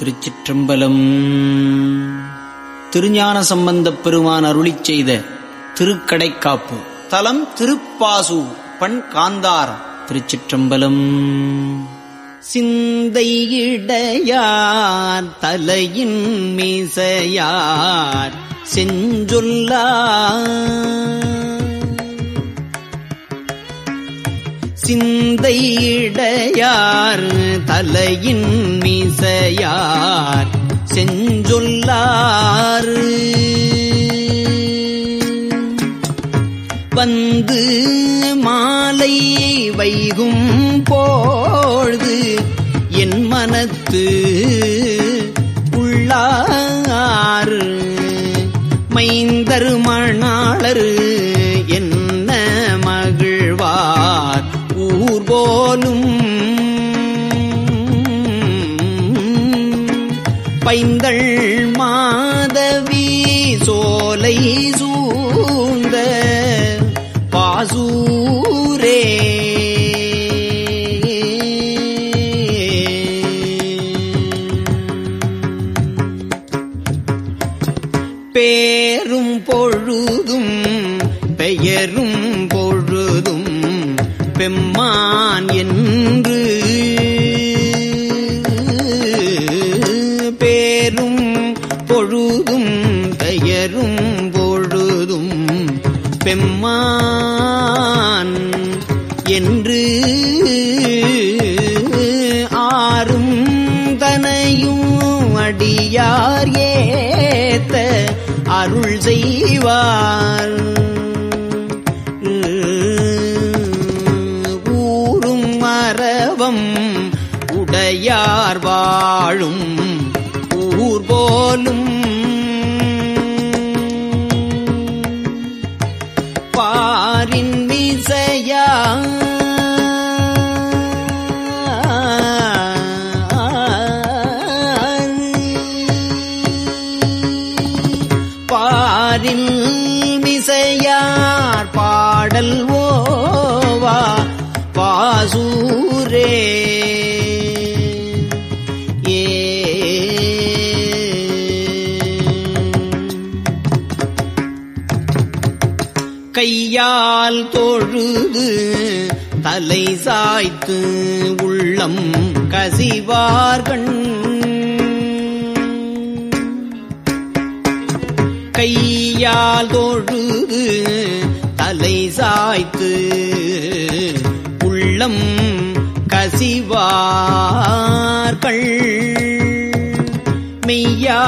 திருச்சிற்றம்பலம். திருஞான சம்பந்தப் பெருமான் அருளி செய்த திருக்கடைக்காப்பு. தலம் திருப்பாசு பண் காந்தாரம் திருச்சிற்றம்பலம். சிந்தையிடையார் தலையின் மீசையார் செஞ்சொல்லார் சிந்தையிடையார் தலையின் மீசையார் செஞ்சொல்லார் வந்து மாலை வைகும் பொழுது என் மனத்து உள்ளார் மைந்தர் மணாளரு சோலை சூழ்ந்த பாசூரே. பேரும் பொழுதும் பெயரும் பொழுதும் பெம்மான் என்று செய்வார் ஊரும் மரபம் உடையார் வாழும் ஊர் போலும் கையால் தொழுது தலை சாய்த்து உள்ளம் கசிவார்கண் கையால் தொழுது தலை சாய்த்து உள்ளம் கசிவார்கள் மெய்யா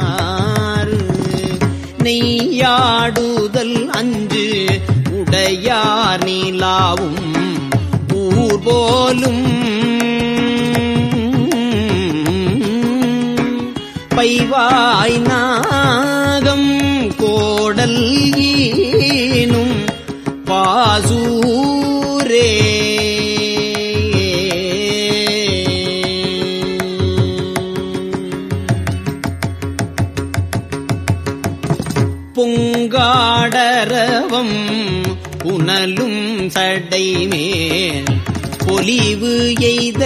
விமலனார் நெய்யாடுதல் அஞ்சு உடையார் நீலாவும் ஊர் போலும் பைவாய் நாகம் கோடல் ஈனும் பாசூரே புனலும் சடைமேல் பொலிவு எய்த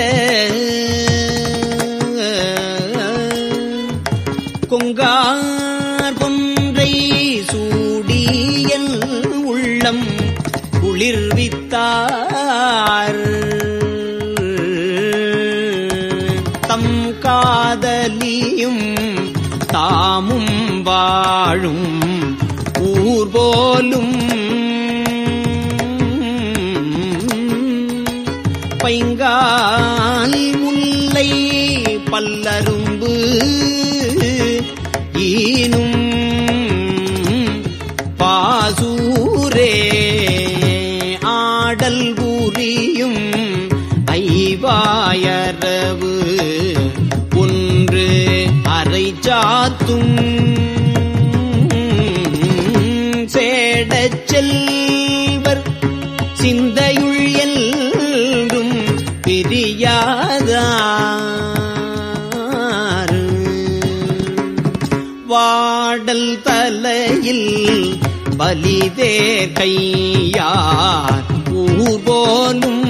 கொங்கார் கொன்றை சூடியல் உள்ளம் குளிர்வித்தார் தம் காதலியும் தாமும் வாழும் ஊர் போலும் பைங்கால் முல்லை பல்லரும்பு ஈனும் பாசூரே ஆடல் புரியும் ஐவாயரவு ஒன்று அரை சாத்தும் சேடச் செல்வர் சிந்தையுள் பாடல் தலையில் பலிதே கையார் ஊர்போலும்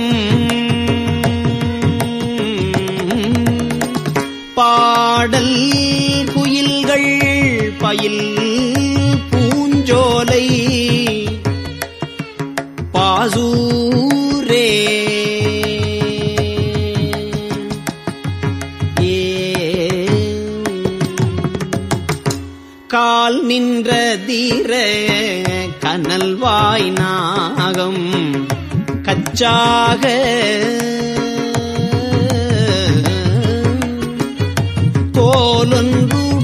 பாடல் குயில்கள் பயில் பூஞ்சோலை. பாசூரே நின்ற தீர கனல்வாய் நாகம் கச்சாக. கோலொன்றுடையார்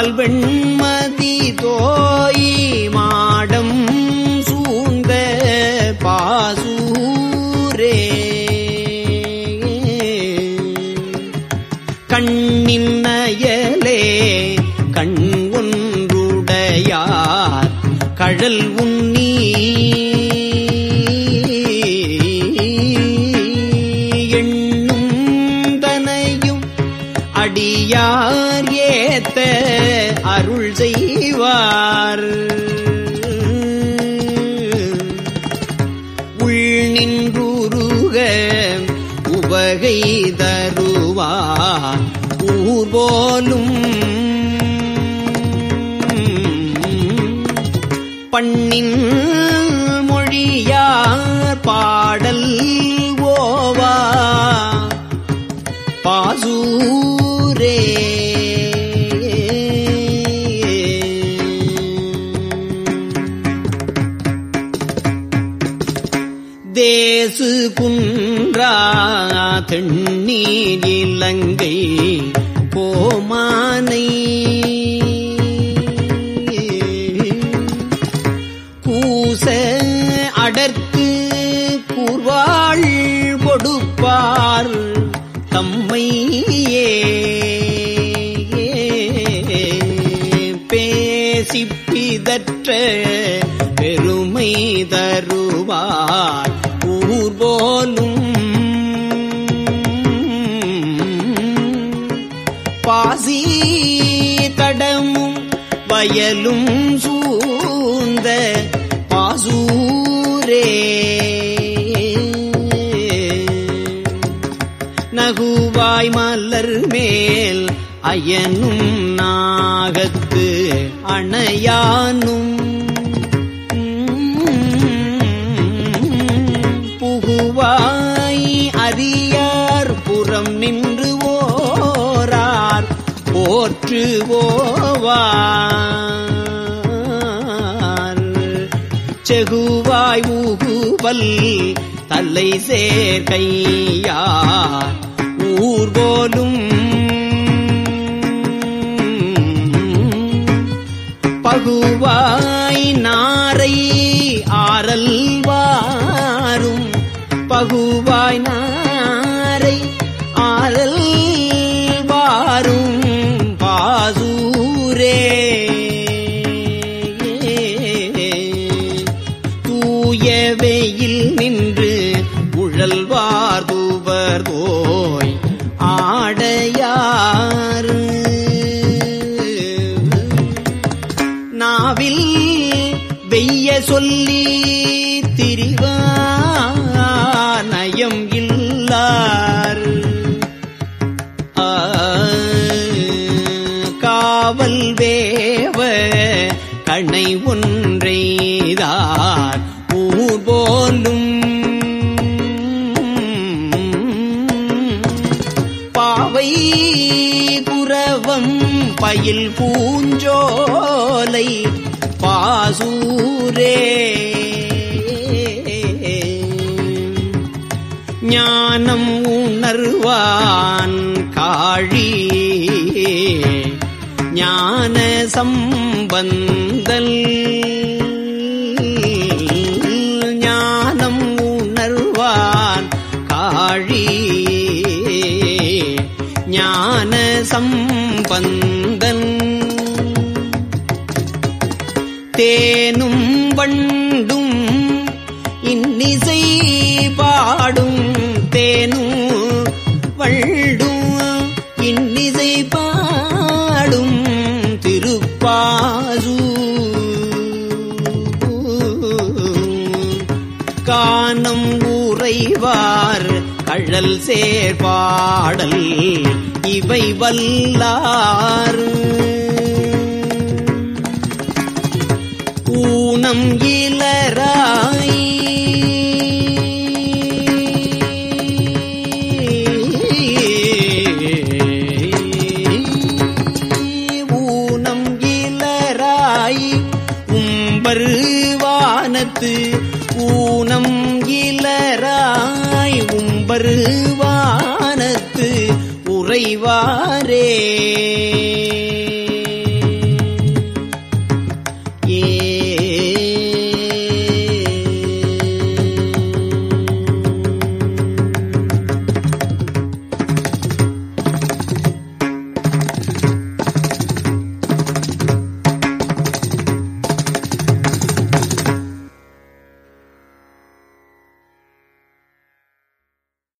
பால் வெண்மதி தோய் மாடம் தருவார் ஊர் போலும் பண்ணின் மொழியார் பாடல் ஓவா. பாசூரே தேசு குன்றா தென்னீர் இலங்கை கோமானை. கூச அடர்த்து கூர்வாள் கொடுப்பார் தம்மையே. பேசிப்பிதற்ற பெருமை தருவார். வயலும் சூழ்ந்த பாசூரே நகுவாய் மலர் மேல் அயனும் நாகத்து அணையானும். புகுவாய் அறியார் புறம் நின்று ஓரார் போற்றுவோவார் செகுவாய் ஊகுவல் தல்லை சேர்க்கையார் ஊர் போலும் பகுவாய் நாரை ஆரல்வாரும் பகுவாய் உழல்வார் தூவர் போய் ஆடையாறு. நாவில் வெய்ய சொல்லி திரிவா நயம் இல்லார். காவல் வேவ கணை ஒன்று பயில் பூஞ்சோலை பாசூரே. ஞானம் உணர்வான் காழி. ஞான சம்பந்தல். ஞானம் உணர்வான் காழி. ஞான சம்பந்த தேனும் வண்டும் இன்னிசை பாடும் தேனும் வண்டும் இன்னிசை பாடும் திருப்பாசு. கானம் உறைவார் கழல் சேர்பாடல் இவை வல்லாறு. ஊனம் இலராய்